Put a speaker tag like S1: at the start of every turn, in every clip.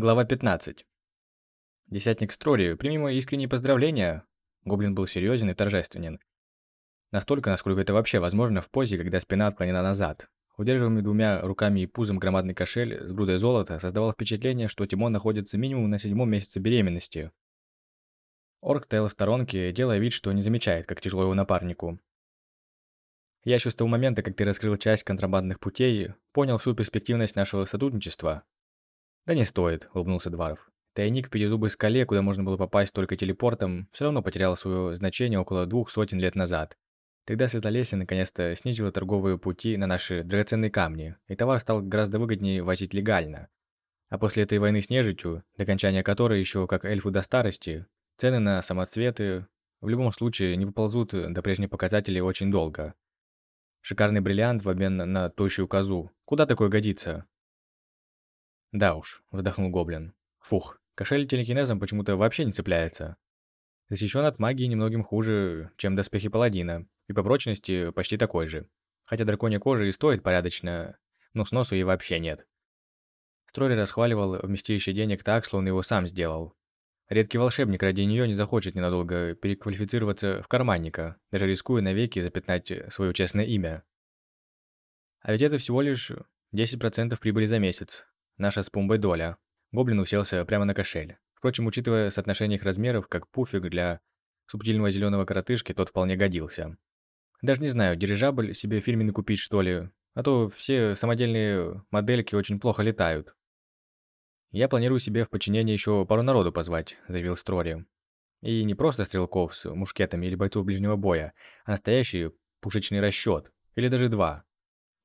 S1: Глава 15. Десятник Строри, прими мои искренние поздравления. Гоблин был серьезен и торжественен. Настолько, насколько это вообще возможно в позе, когда спина отклонена назад. Удерживаемый двумя руками и пузом громадный кошель с грудой золота создавал впечатление, что Тимон находится минимум на седьмом месяце беременности. Орк стоял в сторонке, делая вид, что не замечает, как тяжело его напарнику. Я еще с того момента, как ты раскрыл часть контрабандных путей, понял всю перспективность нашего сотрудничества, «Да не стоит», – улыбнулся Дваров. Тайник в пятизубой скале, куда можно было попасть только телепортом, все равно потерял свое значение около двух сотен лет назад. Тогда Светлолесье наконец-то снизило торговые пути на наши драгоценные камни, и товар стал гораздо выгоднее возить легально. А после этой войны с нежитью, до окончания которой еще как эльфу до старости, цены на самоцветы в любом случае не поползут до прежних показателей очень долго. Шикарный бриллиант в обмен на тощую козу. Куда такое годится? «Да уж», – вздохнул Гоблин. «Фух, кошель телекинезом почему-то вообще не цепляется. Защищен от магии немногим хуже, чем доспехи паладина, и по прочности почти такой же. Хотя драконья кожа и стоит порядочно, но сносу ей вообще нет». Строри расхваливал вместилище денег так, словно его сам сделал. Редкий волшебник ради нее не захочет ненадолго переквалифицироваться в карманника, даже рискуя навеки запятнать свое честное имя. А ведь это всего лишь 10% прибыли за месяц, Наша с Пумбой доля. Гоблин уселся прямо на кошель. Впрочем, учитывая соотношение их размеров, как пуфик для субтильного зеленого коротышки, тот вполне годился. Даже не знаю, дирижабль себе фирменный купить, что ли, а то все самодельные модельки очень плохо летают. «Я планирую себе в подчинение еще пару народу позвать», – заявил Строри. «И не просто стрелков с мушкетами или бойцов ближнего боя, а настоящий пушечный расчет, или даже два.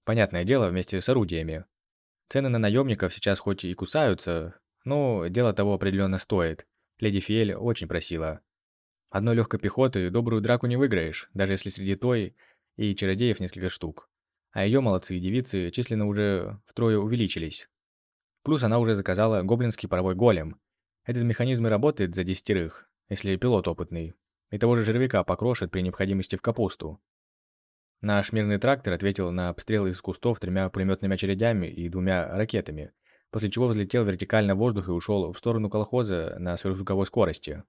S1: Понятное дело, вместе с орудиями. Цены на наемников сейчас хоть и кусаются, но дело того определенно стоит. Леди Фиэль очень просила. Одной легкой пехоты добрую драку не выиграешь, даже если среди той и чародеев несколько штук. А ее молодцы и девицы численно уже втрое увеличились. Плюс она уже заказала гоблинский паровой голем. Этот механизм и работает за десятерых, если пилот опытный. И того же жервяка покрошит при необходимости в капусту. Наш мирный трактор ответил на обстрел из кустов тремя пулеметными очередями и двумя ракетами, после чего взлетел вертикально в воздух и ушел в сторону колхоза на сверхзвуковой скорости.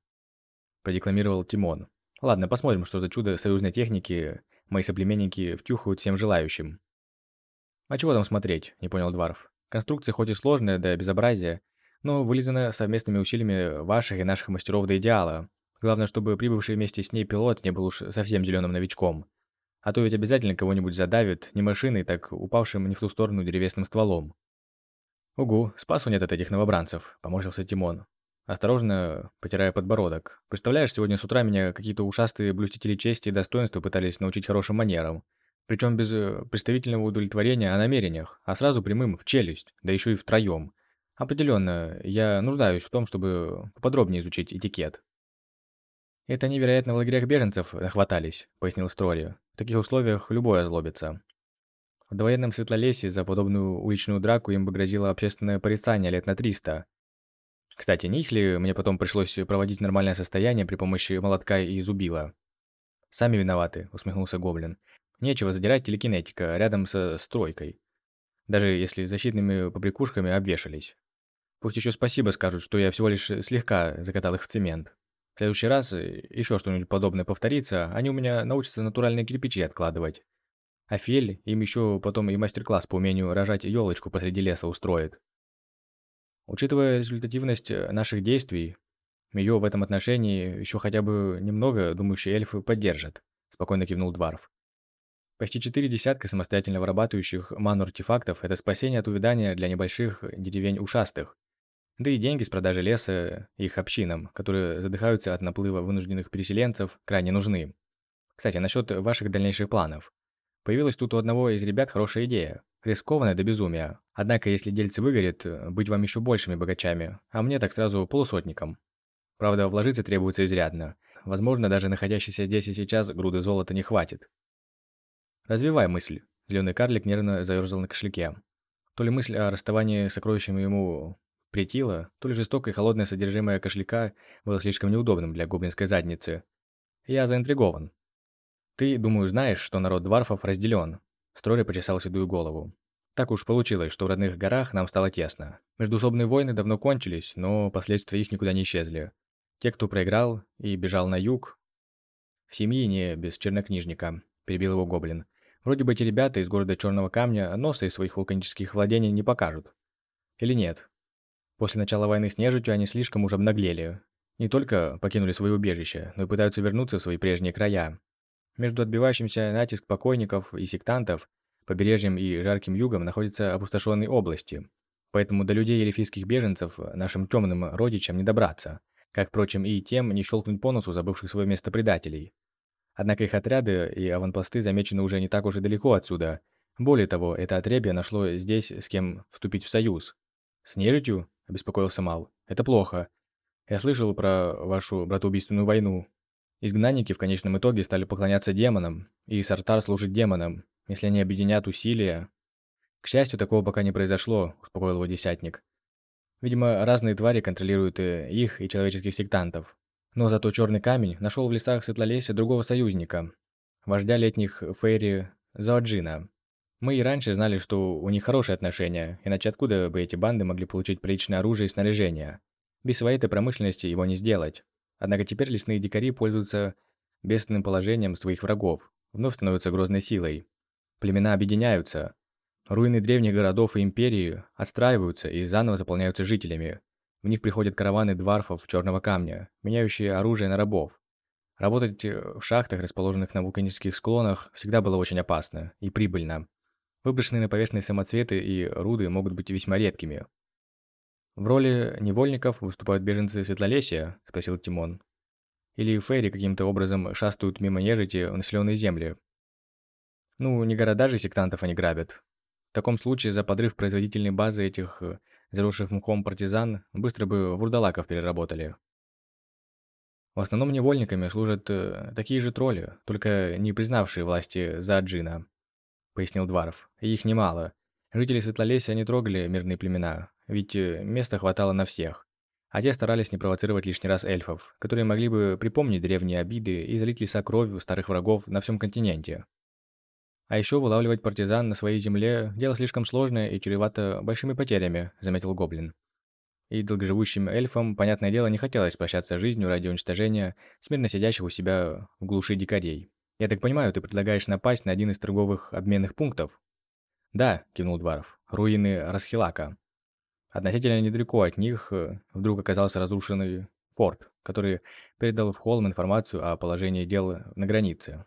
S1: Продекламировал Тимон. Ладно, посмотрим, что за чудо союзной техники мои соплеменники втюхают всем желающим. А чего там смотреть, не понял Дварф. Конструкция хоть и сложная до безобразия, но вылизана совместными усилиями ваших и наших мастеров до идеала. Главное, чтобы прибывший вместе с ней пилот не был уж совсем зеленым новичком. А то ведь обязательно кого-нибудь задавит, не машиной, так упавшим не в ту сторону деревесным стволом. «Угу, спасу нет от этих новобранцев», – поморщился Тимон. Осторожно, потирая подбородок. «Представляешь, сегодня с утра меня какие-то ушастые блюстители чести и достоинства пытались научить хорошим манерам. Причем без э, представительного удовлетворения о намерениях, а сразу прямым в челюсть, да еще и втроем. Определенно, я нуждаюсь в том, чтобы поподробнее изучить этикет. «Это невероятно в лагерях беженцев нахватались», — пояснил Строри. «В таких условиях любой озлобится». В довоенном Светлолесье за подобную уличную драку им бы грозило общественное порицание лет на 300. Кстати, не их ли мне потом пришлось проводить нормальное состояние при помощи молотка и зубила? «Сами виноваты», — усмехнулся Гоблин. «Нечего задирать телекинетика рядом со стройкой. Даже если защитными побрякушками обвешались. Пусть еще спасибо скажут, что я всего лишь слегка закатал их в цемент». В следующий раз э, еще что-нибудь подобное повторится, они у меня научатся натуральные кирпичи откладывать. А Фель им еще потом и мастер-класс по умению рожать елочку посреди леса устроит. Учитывая результативность э, наших действий, ее в этом отношении еще хотя бы немного думающие эльфы поддержат, спокойно кивнул Дварф. Почти четыре десятка самостоятельно вырабатывающих ману-артефактов – это спасение от увядания для небольших деревень ушастых. Да и деньги с продажи леса их общинам, которые задыхаются от наплыва вынужденных переселенцев, крайне нужны. Кстати, насчет ваших дальнейших планов. Появилась тут у одного из ребят хорошая идея. Рискованная до безумия. Однако, если дельцы выгорят, быть вам еще большими богачами, а мне так сразу полусотником. Правда, вложиться требуется изрядно. Возможно, даже находящийся здесь и сейчас груды золота не хватит. Развивай мысль. Зеленый карлик нервно заерзал на кошельке. То ли мысль о расставании с сокровищем ему Претило, то ли жестокое и холодное содержимое кошелька было слишком неудобным для гоблинской задницы. Я заинтригован. Ты, думаю, знаешь, что народ дварфов разделен. Строри почесал седую голову. Так уж получилось, что в родных горах нам стало тесно. Междуусобные войны давно кончились, но последствия их никуда не исчезли. Те, кто проиграл и бежал на юг, в семье не без чернокнижника, перебил его гоблин. Вроде бы эти ребята из города Черного Камня носа из своих вулканических владений не покажут. Или нет? После начала войны с нежитью они слишком уже обнаглели. Не только покинули свое убежище, но и пытаются вернуться в свои прежние края. Между отбивающимся натиск покойников и сектантов, побережьем и жарким югом находятся опустошенные области. Поэтому до людей эльфийских беженцев, нашим темным родичам, не добраться. Как, впрочем, и тем не щелкнуть по носу забывших свое место предателей. Однако их отряды и аванпосты замечены уже не так уж и далеко отсюда. Более того, это отребье нашло здесь с кем вступить в союз. «С нежитью?» – обеспокоился Мал. «Это плохо. Я слышал про вашу братоубийственную войну. Изгнанники в конечном итоге стали поклоняться демонам, и Сартар служит демонам, если они объединят усилия...» «К счастью, такого пока не произошло», – успокоил его десятник. Видимо, разные твари контролируют э, их и человеческих сектантов. Но зато Черный Камень нашел в лесах Светлолесья другого союзника, вождя летних Фейри Заоджина. Мы и раньше знали, что у них хорошие отношения, иначе откуда бы эти банды могли получить приличное оружие и снаряжение? Без своей-то промышленности его не сделать. Однако теперь лесные дикари пользуются бедственным положением своих врагов, вновь становятся грозной силой. Племена объединяются, Руины древних городов и империи отстраиваются и заново заполняются жителями. В них приходят караваны дварфов черного камня, меняющие оружие на рабов. Работать э, в шахтах, расположенных на вулканических склонах, всегда было очень опасно и прибыльно. Выброшенные на поверхность самоцветы и руды могут быть весьма редкими. «В роли невольников выступают беженцы Светлолесия?» – спросил Тимон. «Или фейри каким-то образом шастают мимо нежити в населенные земли?» «Ну, не города же сектантов они грабят. В таком случае за подрыв производительной базы этих э, заросших мхом партизан быстро бы вурдалаков переработали. В основном невольниками служат э, такие же тролли, только не признавшие власти за Джина, пояснил Дваров. Их немало. Жители Светлолесья не трогали мирные племена, ведь э, места хватало на всех. А те старались не провоцировать лишний раз эльфов, которые могли бы припомнить древние обиды и залить леса кровью старых врагов на всем континенте. А еще вылавливать партизан на своей земле – дело слишком сложное и чревато большими потерями, заметил Гоблин. И долгоживущим эльфам, понятное дело, не хотелось прощаться жизнью ради уничтожения смирно сидящих у себя в глуши дикарей. «Я так понимаю, ты предлагаешь напасть на один из торговых обменных пунктов?» «Да», – кивнул Дваров, – «руины Расхилака». Относительно недалеко от них э, вдруг оказался разрушенный форт, который передал в Холм информацию о положении дел на границе.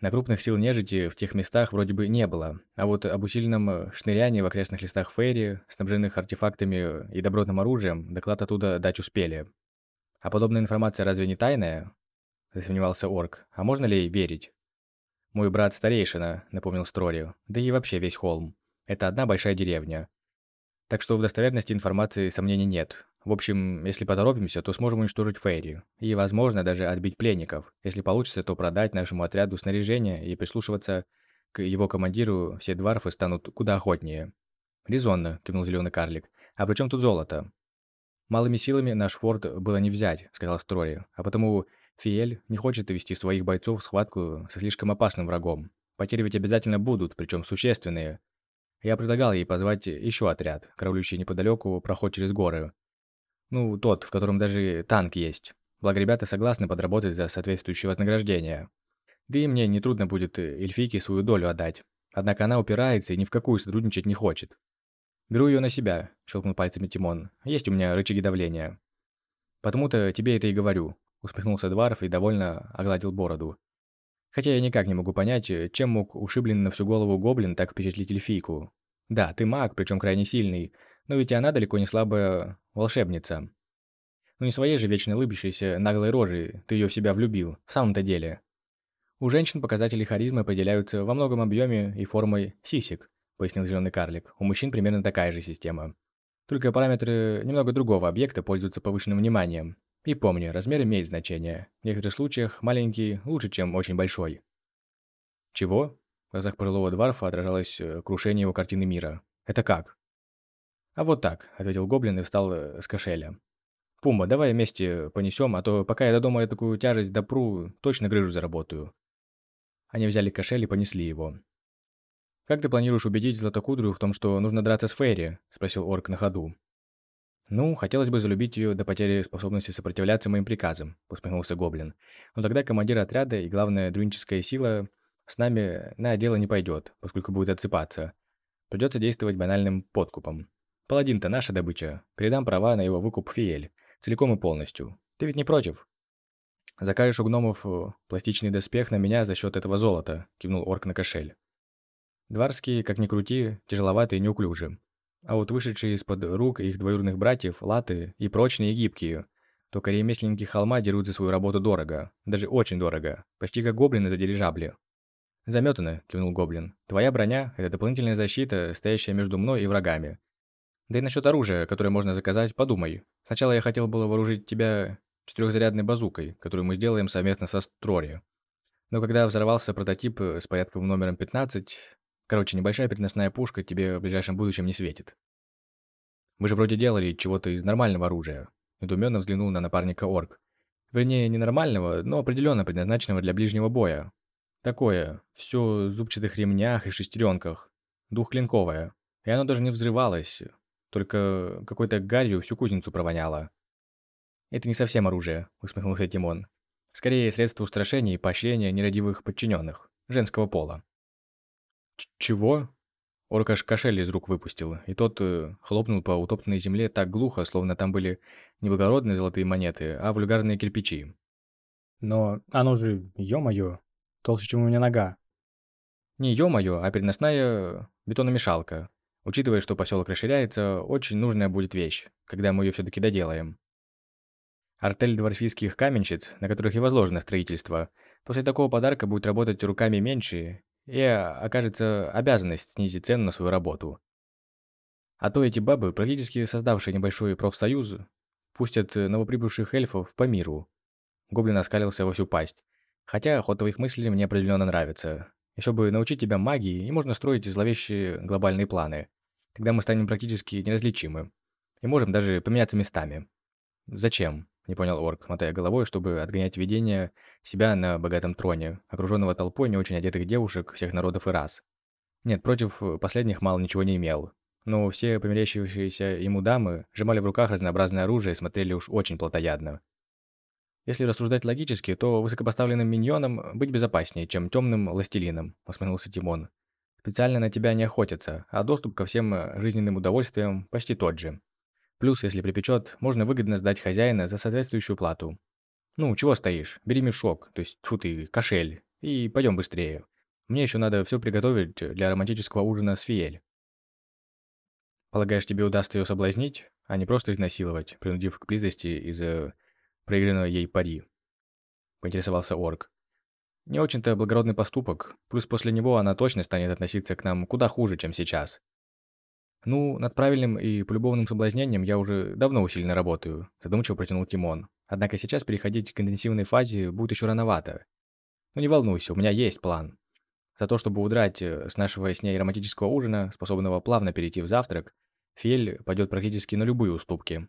S1: На крупных сил нежити в тех местах вроде бы не было, а вот об усиленном э, шнырянии в окрестных листах Фейри, снабженных артефактами и добротным оружием, доклад оттуда дать успели. А подобная информация разве не тайная? Засомневался Орк. А можно ли верить? Мой брат старейшина, напомнил Строри, да и вообще весь холм. Это одна большая деревня. Так что в достоверности информации сомнений нет. В общем, если поторопимся, то сможем уничтожить Фейри. И, возможно, даже отбить пленников. Если получится, то продать нашему отряду снаряжение и прислушиваться к его командиру, все дварфы станут куда охотнее. «Резонно», – кивнул зеленый карлик. «А при чем тут золото?» «Малыми силами наш форт было не взять», – сказал Строри. «А потому Фиэль не хочет вести своих бойцов в схватку со слишком опасным врагом. Потери ведь обязательно будут, причем существенные. Я предлагал ей позвать еще отряд, караулющий неподалеку проход через горы. Ну, тот, в котором даже танк есть. Благо ребята согласны подработать за соответствующее вознаграждение. Да и мне нетрудно будет эльфийке свою долю отдать. Однако она упирается и ни в какую сотрудничать не хочет. «Беру ее на себя», – щелкнул пальцами Тимон. «Есть у меня рычаги давления». «Потому-то тебе это и говорю», – усмехнулся Дварф и довольно огладил бороду. Хотя я никак не могу понять, э, чем мог ушибленный на всю голову гоблин так впечатлить эльфийку. Да, ты маг, причем крайне сильный, но ведь она далеко не слабая волшебница. Ну не своей же вечно улыбящейся наглой рожей ты ее в себя влюбил, в самом-то деле. У женщин показатели харизмы определяются во многом объеме и формой сисек, пояснил зеленый карлик. У мужчин примерно такая же система. Только параметры немного другого объекта пользуются повышенным вниманием, и помни, размер имеет значение. В некоторых случаях маленький лучше, чем очень большой. Чего? В глазах пожилого дварфа отражалось э, крушение его картины мира. Это как? А вот так, ответил гоблин и встал э, с кошеля. Пумба, давай вместе понесем, а то пока я до дома такую тяжесть допру, точно грыжу заработаю. Они взяли кошель и понесли его. «Как ты планируешь убедить Златокудрую в том, что нужно драться с Фейри?» – спросил орк на ходу. «Ну, хотелось бы залюбить ее до потери способности сопротивляться моим приказам», – усмехнулся Гоблин. «Но тогда командир отряда и, главная друинческая сила с нами на дело не пойдет, поскольку будет отсыпаться. Придется действовать банальным подкупом. Паладин-то наша добыча. Передам права на его выкуп Фиэль. Целиком и полностью. Ты ведь не против?» «Закажешь у гномов э, пластичный доспех на меня за счет этого золота», – кивнул орк на кошель. Дварские, как ни крути, тяжеловатые и неуклюжи. А вот вышедшие из-под рук их двоюродных братьев, латы и прочные и гибкие. Только ремесленники холма дерут за свою работу дорого. Даже очень дорого. Почти как гоблины за дирижабли. «Заметано», — кивнул гоблин. «Твоя броня — это дополнительная защита, стоящая между мной и врагами. Да и насчет оружия, которое можно заказать, подумай. Сначала я хотел было вооружить тебя четырехзарядной базукой, которую мы сделаем совместно со Строри. Но когда взорвался прототип с порядковым номером 15, короче, небольшая переносная пушка тебе в ближайшем будущем не светит. Мы же вроде делали чего-то из нормального оружия. Недуменно взглянул на напарника Орк. Вернее, не нормального, но определенно предназначенного для ближнего боя. Такое, все в зубчатых ремнях и шестеренках. Двухклинковое. И оно даже не взрывалось, только какой-то гарью всю кузницу провоняло. «Это не совсем оружие», — усмехнулся Тимон. «Скорее, средство устрашения и поощрения нерадивых подчиненных, женского пола». «Чего?» Орк аж кошель из рук выпустил, и тот э, хлопнул по утоптанной земле так глухо, словно там были не благородные золотые монеты, а вульгарные кирпичи.
S2: «Но оно же, ё-моё, толще, чем у меня нога».
S1: Не ё-моё, а переносная бетономешалка. Учитывая, что поселок расширяется, очень нужная будет вещь, когда мы ее все-таки доделаем. Артель дворфийских каменщиц, на которых и возложено строительство, после такого подарка будет работать руками меньше, и окажется обязанность снизить цену на свою работу. А то эти бабы, практически создавшие небольшой профсоюз, пустят новоприбывших эльфов по миру. Гоблин оскалился во всю пасть. Хотя ход твоих мыслей мне определенно нравится. Еще бы научить тебя магии, и можно строить зловещие глобальные планы. Тогда мы станем практически неразличимы. И можем даже поменяться местами. Зачем? Не понял орк, мотая головой, чтобы отгонять видение себя на богатом троне, окруженного толпой не очень одетых девушек всех народов и рас. Нет, против последних мало ничего не имел. Но все померещившиеся ему дамы сжимали в руках разнообразное оружие и смотрели уж очень плотоядно. Если рассуждать логически, то высокопоставленным миньоном быть безопаснее, чем темным властелином, усмехнулся Тимон. Специально на тебя не охотятся, а доступ ко всем жизненным удовольствиям почти тот же. Плюс, если припечет, можно выгодно сдать хозяина за соответствующую плату. Ну, чего стоишь? Бери мешок, то есть, фу ты, кошель, и пойдем быстрее. Мне еще надо все приготовить для романтического ужина с Фиэль. Полагаешь, тебе удастся ее соблазнить, а не просто изнасиловать, принудив к близости из-за проигранного ей пари? Поинтересовался Орк. Не очень-то благородный поступок, плюс после него она точно станет относиться к нам куда хуже, чем сейчас. «Ну, над правильным и полюбовным соблазнением я уже давно усиленно работаю», задумчиво протянул Тимон. «Однако сейчас переходить к интенсивной фазе будет еще рановато. Но не волнуйся, у меня есть план. За то, чтобы удрать э, с нашего с ней романтического ужина, способного плавно перейти в завтрак, Фель пойдет практически на любые уступки».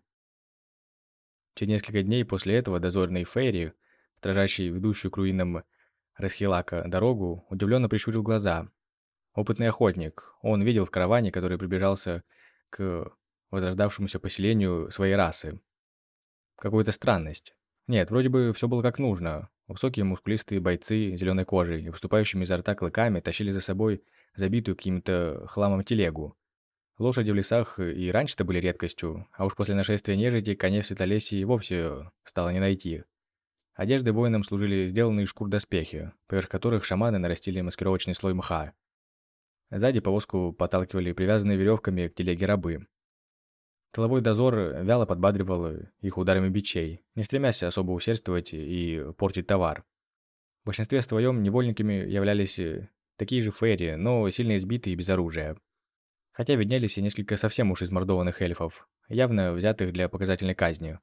S1: Через несколько дней после этого дозорный Фейри, стражащий ведущую к руинам Расхилака дорогу, удивленно прищурил глаза, Опытный охотник. Он видел в караване, который приближался к возрождавшемуся поселению своей расы. Какую-то странность. Нет, вроде бы все было как нужно. Высокие мускулистые бойцы зеленой кожей и выступающими изо рта клыками тащили за собой забитую каким-то хламом телегу. Лошади в лесах и раньше-то были редкостью, а уж после нашествия нежити коней в Светлолесье и вовсе стало не найти. Одежды воинам служили сделанные из шкур доспехи, поверх которых шаманы нарастили маскировочный слой мха. Сзади повозку подталкивали привязанные веревками к телеге рабы. Тыловой дозор вяло подбадривал их ударами бичей, не стремясь особо усердствовать и портить товар. В большинстве своем невольниками являлись такие же фейри, но сильно избитые и без оружия. Хотя виднелись и несколько совсем уж измордованных эльфов, явно взятых для показательной казни.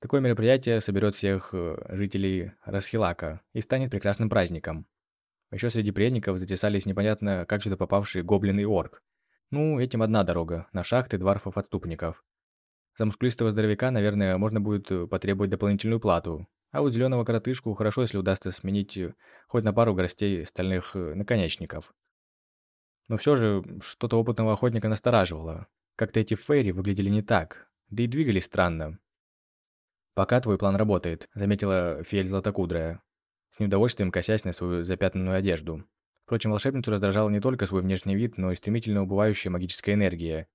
S1: Такое мероприятие соберет всех жителей Расхилака и станет прекрасным праздником. Еще среди пленников затесались непонятно как сюда попавшие гоблин и орк. Ну, этим одна дорога, на шахты дворфов-отступников. За мускулистого здоровяка, наверное, можно будет э, потребовать дополнительную плату. А вот зеленого коротышку хорошо, если удастся сменить э, хоть на пару горстей стальных э, наконечников. Но все же что-то опытного охотника настораживало. Как-то эти фейри выглядели не так, да и двигались странно. «Пока твой план работает», — заметила Фиэль Златокудрая, с неудовольствием косясь на свою запятнанную одежду. Впрочем, волшебницу раздражал не только свой внешний вид, но и стремительно убывающая магическая энергия.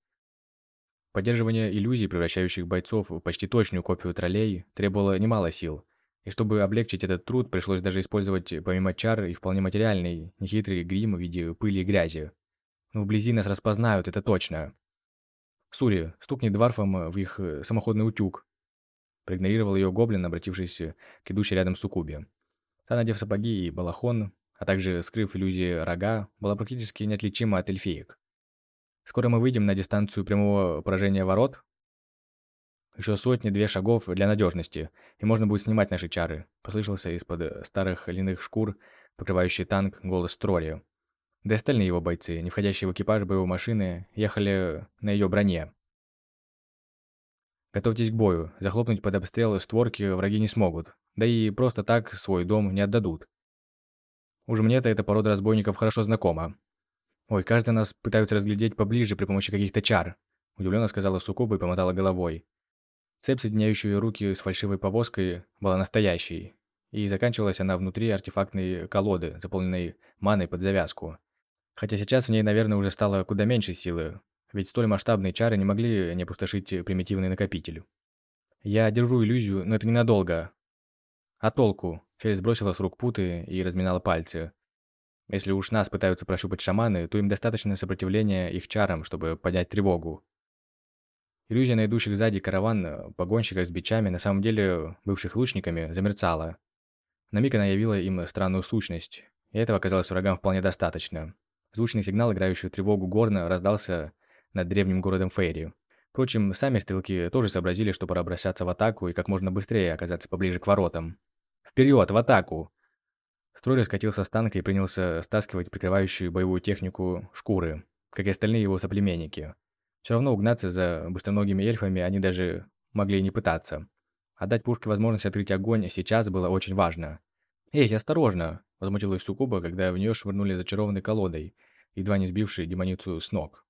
S1: Поддерживание иллюзий, превращающих бойцов в почти точную копию троллей, требовало немало сил. И чтобы облегчить этот труд, пришлось даже использовать, помимо чар, и вполне материальный, нехитрый грим в виде пыли и грязи. Но вблизи нас распознают, это точно. Сури, стукни дварфом в их самоходный утюг. Проигнорировал ее гоблин, обратившись к идущей рядом суккубе. Та, надев сапоги и балахон, а также скрыв иллюзии рога, была практически неотличима от эльфиек. Скоро мы выйдем на дистанцию прямого поражения ворот. Еще сотни-две шагов для надежности, и можно будет снимать наши чары. Послышался из-под старых льняных шкур, покрывающий танк, голос Трори. Да и остальные его бойцы, не входящие в экипаж боевой машины, ехали на ее броне. Готовьтесь к бою. Захлопнуть под обстрел створки враги не смогут. Да и просто так свой дом не отдадут. Уж мне-то эта порода разбойников хорошо знакома. Ой, каждый нас пытаются разглядеть поближе при помощи каких-то чар. Удивленно сказала Сукуба и помотала головой. Цепь, соединяющая ее руки с фальшивой повозкой, была настоящей. И заканчивалась она внутри артефактной колоды, заполненной маной под завязку. Хотя сейчас в ней, наверное, уже стало куда меньше силы, ведь столь масштабные чары не могли не опустошить примитивный накопитель. Я держу иллюзию, но это ненадолго. А толку? Фель сбросила с рук путы и разминала пальцы. Если уж нас пытаются прощупать шаманы, то им достаточно сопротивления их чарам, чтобы поднять тревогу. Иллюзия на идущих сзади караван э, погонщиков с бичами, на самом деле бывших лучниками, замерцала. На миг она явила им странную сущность, и этого оказалось врагам вполне достаточно. Звучный сигнал, играющий тревогу горно, раздался над древним городом Фейри. Впрочем, сами стрелки тоже сообразили, что пора бросаться в атаку и как можно быстрее оказаться поближе к воротам. Вперед, в атаку!» Строй скатился с танка и принялся стаскивать прикрывающую боевую технику шкуры, как и остальные его соплеменники. Все равно угнаться за быстроногими эльфами они даже могли не пытаться. Отдать пушке возможность открыть огонь сейчас было очень важно. «Эй, осторожно!» – возмутилась Сукуба, когда в нее швырнули зачарованной колодой, едва не сбившей демоницу с ног.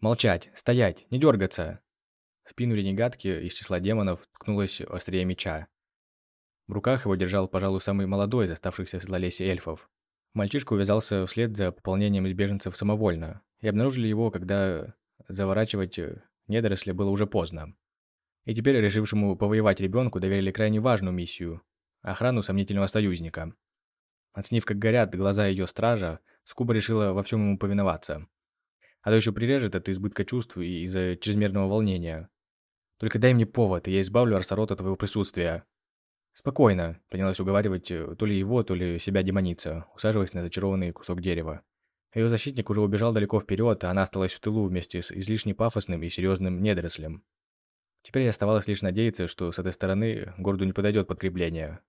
S1: «Молчать! Стоять! Не дергаться!» В спину ренегатки из числа демонов ткнулась острее меча. В руках его держал, пожалуй, самый молодой из оставшихся в Светлолесе эльфов. Мальчишка увязался вслед за пополнением из беженцев самовольно, и обнаружили его, когда заворачивать недоросли было уже поздно. И теперь решившему повоевать ребенку доверили крайне важную миссию – охрану сомнительного союзника. Оценив, как горят глаза ее стража, Скуба решила во всем ему повиноваться. А то еще прирежет от избытка чувств и из-за чрезмерного волнения. Только дай мне повод, и я избавлю Арсарот от твоего присутствия. «Спокойно», — принялась уговаривать э, то ли его, то ли себя демоница, усаживаясь на зачарованный кусок дерева. Ее защитник уже убежал далеко вперед, а она осталась в тылу вместе с излишне пафосным и серьезным недорослем. Теперь оставалось лишь надеяться, что с этой стороны городу не подойдет подкрепление.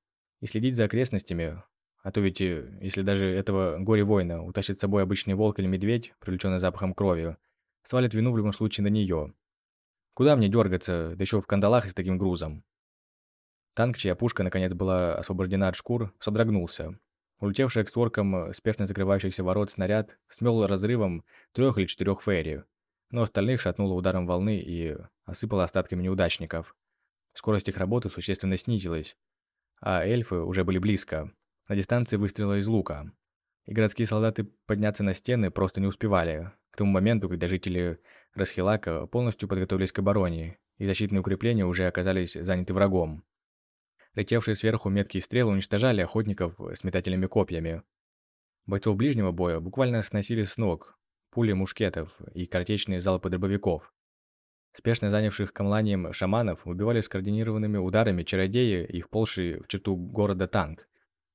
S1: И следить за окрестностями, а то ведь, э, если даже этого горе-воина утащит с собой обычный волк или медведь, привлеченный запахом крови, свалит вину в любом случае на нее. Куда мне дергаться, да еще в кандалах и с таким грузом? Танк, чья пушка наконец была освобождена от шкур, содрогнулся. Улетевший к створкам э, спешно закрывающихся ворот снаряд смел разрывом трех или четырех фейри, но остальных шатнуло ударом волны и осыпало остатками неудачников. Скорость их работы существенно снизилась, а эльфы уже были близко, на дистанции выстрела из лука. И городские солдаты подняться на стены просто не успевали, к тому моменту, когда жители Расхилака полностью подготовились к обороне, и защитные укрепления уже оказались заняты врагом. Летевшие сверху меткие стрелы уничтожали охотников с метательными копьями. Бойцов ближнего боя буквально сносили с ног пули мушкетов и картечные залпы дробовиков. Спешно занявших камланием шаманов убивали скоординированными ударами чародеи и вползший в черту города танк,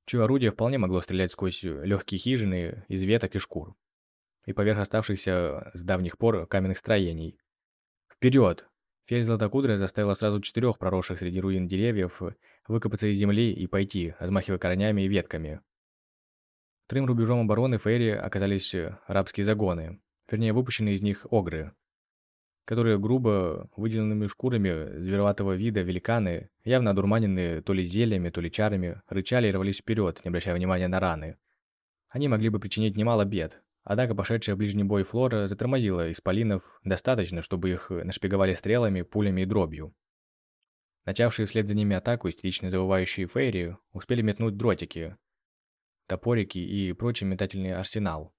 S1: чье орудие вполне могло стрелять сквозь легкие хижины из веток и шкур, и поверх оставшихся с давних пор каменных строений. «Вперед!» Фель Златокудрая заставила сразу четырех проросших среди руин деревьев выкопаться из земли и пойти, размахивая корнями и ветками. Вторым рубежом обороны Фейри оказались рабские загоны, вернее, выпущенные из них огры, которые грубо выделенными шкурами звероватого вида великаны, явно одурманенные то ли зельями, то ли чарами, рычали и рвались вперед, не обращая внимания на раны. Они могли бы причинить немало бед, Однако пошедшая в ближний бой флора затормозила исполинов достаточно, чтобы их нашпиговали стрелами, пулями и дробью. Начавшие вслед за ними атаку истерично завывающие фейри успели метнуть дротики, топорики и прочий метательный арсенал.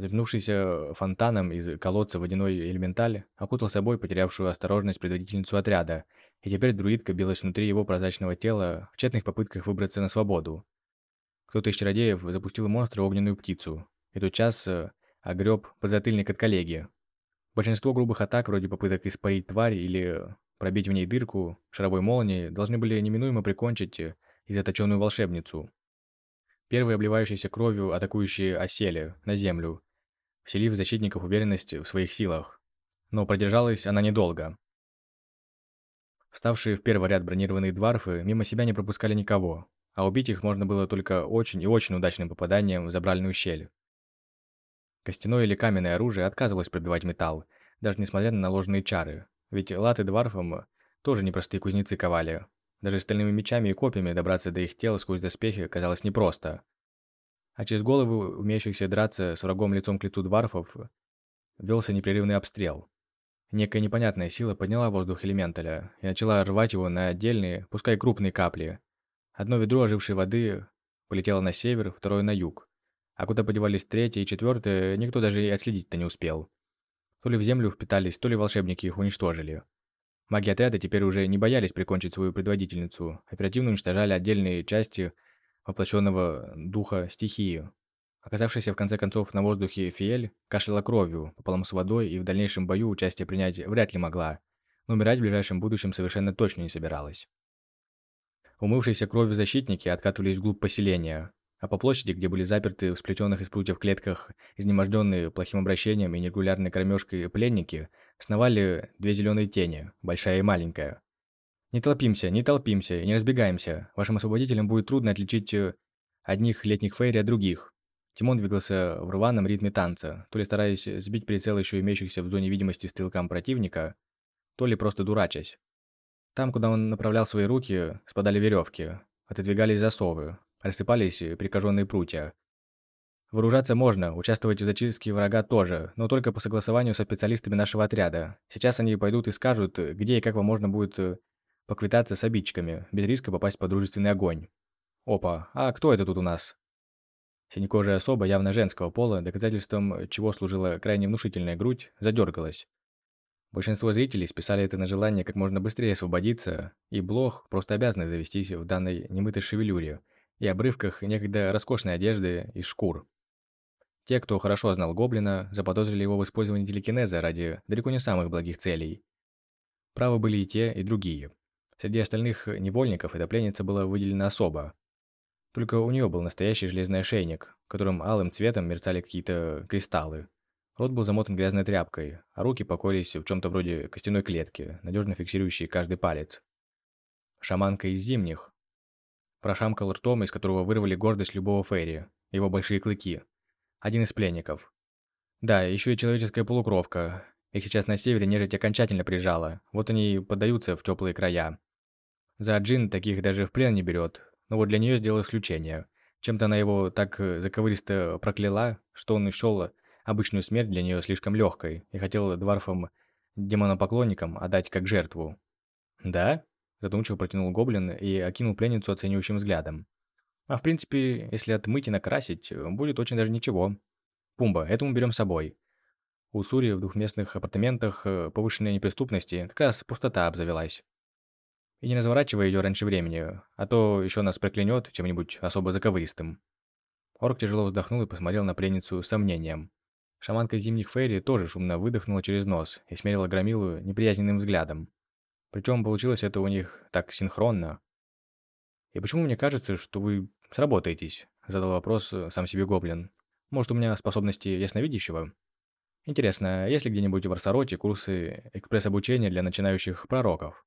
S1: Запнувшийся фонтаном из колодца водяной элементаль окутал собой потерявшую осторожность предводительницу отряда, и теперь друидка билась внутри его прозрачного тела в тщетных попытках выбраться на свободу. Кто-то из чародеев запустил монстра огненную птицу, и тотчас э, огреб подзатыльник от коллеги. Большинство грубых атак, вроде попыток испарить тварь или пробить в ней дырку шаровой молнии, должны были неминуемо прикончить и заточенную волшебницу. Первые, обливающиеся кровью, атакующие осели на землю, вселив защитников уверенность в своих силах. Но продержалась она недолго. Вставшие в первый ряд бронированные дварфы мимо себя не пропускали никого, а убить их можно было только очень и очень удачным попаданием в забральную щель. Костяное или каменное оружие отказывалось пробивать металл, даже несмотря на наложенные чары, ведь латы дварфам тоже непростые кузнецы ковали. Даже стальными мечами и копьями добраться до их тела сквозь доспехи казалось непросто. А через головы умеющихся драться с врагом лицом к лицу дварфов велся непрерывный обстрел. Некая непонятная сила подняла воздух элементаля и начала рвать его на отдельные, пускай крупные капли. Одно ведро ожившей воды полетело на север, второе на юг. А куда подевались третье и четвертое, никто даже и отследить-то не успел. То ли в землю впитались, то ли волшебники их уничтожили. Маги отряда теперь уже не боялись прикончить свою предводительницу, оперативно уничтожали отдельные части воплощенного духа стихии. Оказавшаяся в конце концов на воздухе Фиэль кашляла кровью, пополам с водой и в дальнейшем бою участие принять вряд ли могла, но умирать в ближайшем будущем совершенно точно не собиралась. Умывшиеся кровью защитники откатывались вглубь поселения, а по площади, где были заперты в сплетенных из прутьев клетках изнеможденные плохим обращением и нерегулярной кормежкой пленники, сновали две зеленые тени, большая и маленькая. «Не толпимся, не толпимся и не разбегаемся. Вашим освободителям будет трудно отличить э, одних летних фейри от других». Тимон двигался в рваном ритме танца, то ли стараясь сбить прицел еще имеющихся в зоне видимости стрелкам противника, то ли просто дурачась. Там, куда он направлял свои руки, спадали веревки, отодвигались засовы, Рассыпались прикаженные прутья. Вооружаться можно, участвовать в зачистке врага тоже, но только по согласованию со специалистами нашего отряда. Сейчас они пойдут и скажут, где и как вам можно будет э, поквитаться с обидчиками, без риска попасть под дружественный огонь. Опа, а кто это тут у нас? Синекожая особа явно женского пола, доказательством чего служила крайне внушительная грудь, задергалась. Большинство зрителей списали это на желание как можно быстрее освободиться, и Блох просто обязаны завестись в данной немытой шевелюре, и обрывках некогда роскошной одежды из шкур. Те, кто хорошо знал Гоблина, заподозрили его в использовании телекинеза ради далеко не самых благих целей. Правы были и те, и другие. Среди остальных невольников эта пленница была выделена особо. Только у нее был настоящий железный ошейник, которым алым цветом мерцали какие-то кристаллы. Рот был замотан грязной тряпкой, а руки покоились в чем-то вроде костяной клетки, надежно фиксирующей каждый палец. Шаманка из зимних, Прошамкал ртом, из которого вырвали гордость любого Ферри, его большие клыки. Один из пленников. Да, еще и человеческая полукровка. Их сейчас на севере нежить окончательно прижала, вот они и поддаются в теплые края. За Джин таких даже в плен не берет, но вот для нее сделал исключение. Чем-то она его так заковыристо прокляла, что он счел обычную смерть для нее слишком легкой и хотел дварфам демонопоклонникам отдать как жертву. «Да?» Задумчиво протянул гоблин и окинул пленницу оценивающим взглядом. А в принципе, если отмыть и накрасить, будет очень даже ничего. Пумба, это мы берем с собой. У Сури в двухместных апартаментах э, повышенной неприступности как раз пустота обзавелась. И не разворачивай ее раньше времени, а то еще нас проклянет чем-нибудь особо заковыристым. Орк тяжело вздохнул и посмотрел на пленницу с сомнением. Шаманка зимних фейри тоже шумно выдохнула через нос и смерила Громилу неприязненным взглядом. Причем получилось это у них так синхронно. «И почему мне кажется, что вы сработаетесь?» – задал вопрос э, сам себе Гоблин. «Может, у меня способности ясновидящего?» «Интересно, есть ли где-нибудь в Арсароте курсы экспресс-обучения для начинающих пророков?»